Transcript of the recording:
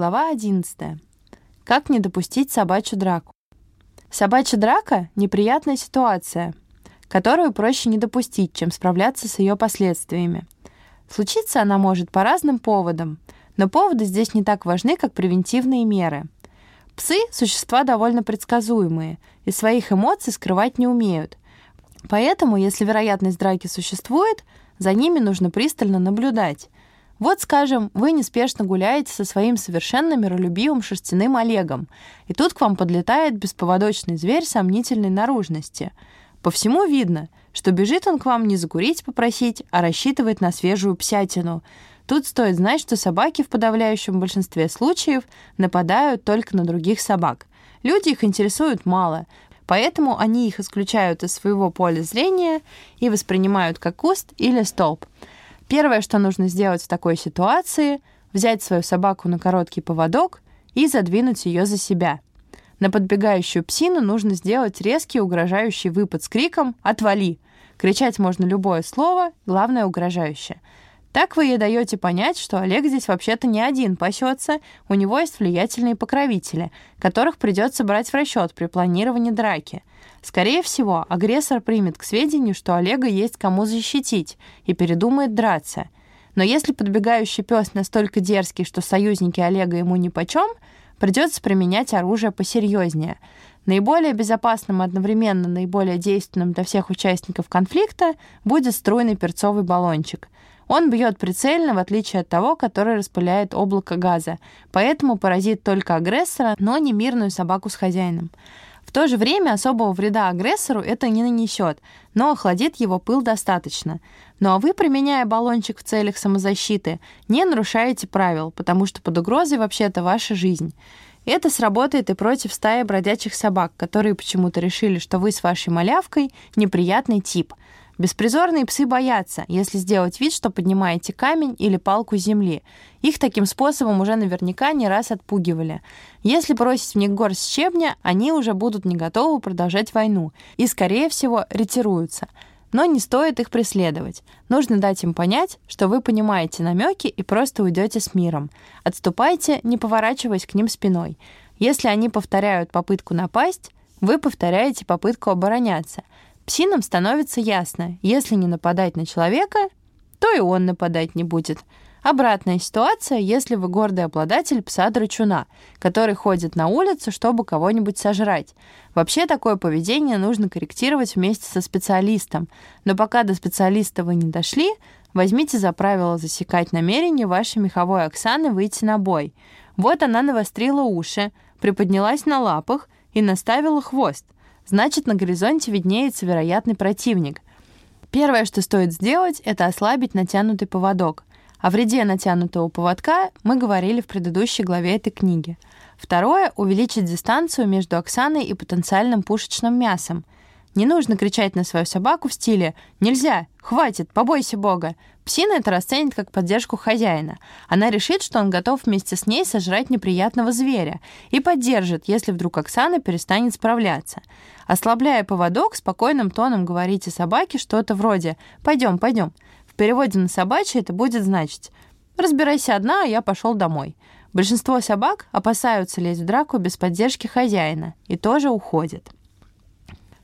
Глава 11. Как не допустить собачью драку? Собачья драка – неприятная ситуация, которую проще не допустить, чем справляться с ее последствиями. Случиться она может по разным поводам, но поводы здесь не так важны, как превентивные меры. Псы – существа довольно предсказуемые и своих эмоций скрывать не умеют. Поэтому, если вероятность драки существует, за ними нужно пристально наблюдать – вот, скажем, вы неспешно гуляете со своим совершенно миролюбивым шерстяным Олегом, и тут к вам подлетает бесповодочный зверь сомнительной наружности. По всему видно, что бежит он к вам не закурить попросить, а рассчитывает на свежую псятину. Тут стоит знать, что собаки в подавляющем большинстве случаев нападают только на других собак. Люди их интересуют мало, поэтому они их исключают из своего поля зрения и воспринимают как куст или столб. Первое, что нужно сделать в такой ситуации, взять свою собаку на короткий поводок и задвинуть ее за себя. На подбегающую псину нужно сделать резкий угрожающий выпад с криком «Отвали!». Кричать можно любое слово, главное угрожающее. Так вы ей даете понять, что Олег здесь вообще-то не один пасется, у него есть влиятельные покровители, которых придется брать в расчет при планировании драки. Скорее всего, агрессор примет к сведению, что Олега есть кому защитить, и передумает драться. Но если подбегающий пес настолько дерзкий, что союзники Олега ему нипочем, придется применять оружие посерьезнее. Наиболее безопасным и одновременно наиболее действенным для всех участников конфликта будет струйный перцовый баллончик. Он бьет прицельно, в отличие от того, который распыляет облако газа, поэтому поразит только агрессора, но не мирную собаку с хозяином. В то же время особого вреда агрессору это не нанесет, но охладит его пыл достаточно. Ну а вы, применяя баллончик в целях самозащиты, не нарушаете правил, потому что под угрозой вообще-то ваша жизнь. Это сработает и против стаи бродячих собак, которые почему-то решили, что вы с вашей малявкой неприятный тип — Беспризорные псы боятся, если сделать вид, что поднимаете камень или палку земли. Их таким способом уже наверняка не раз отпугивали. Если бросить в них горсть щебня, они уже будут не готовы продолжать войну и, скорее всего, ретируются. Но не стоит их преследовать. Нужно дать им понять, что вы понимаете намеки и просто уйдете с миром. Отступайте, не поворачиваясь к ним спиной. Если они повторяют попытку напасть, вы повторяете попытку обороняться – Псинам становится ясно, если не нападать на человека, то и он нападать не будет. Обратная ситуация, если вы гордый обладатель пса-драчуна, который ходит на улицу, чтобы кого-нибудь сожрать. Вообще такое поведение нужно корректировать вместе со специалистом. Но пока до специалиста вы не дошли, возьмите за правило засекать намерение вашей меховой Оксаны выйти на бой. Вот она навострила уши, приподнялась на лапах и наставила хвост – значит, на горизонте виднеется вероятный противник. Первое, что стоит сделать, это ослабить натянутый поводок. О вреде натянутого поводка мы говорили в предыдущей главе этой книги. Второе — увеличить дистанцию между Оксаной и потенциальным пушечным мясом — не нужно кричать на свою собаку в стиле «Нельзя! Хватит! Побойся Бога!» Псина это расценит как поддержку хозяина. Она решит, что он готов вместе с ней сожрать неприятного зверя и поддержит, если вдруг Оксана перестанет справляться. Ослабляя поводок, спокойным тоном говорите собаке что-то вроде «Пойдем, пойдем». В переводе на собачий это будет значить «Разбирайся одна, а я пошел домой». Большинство собак опасаются лезть в драку без поддержки хозяина и тоже уходят.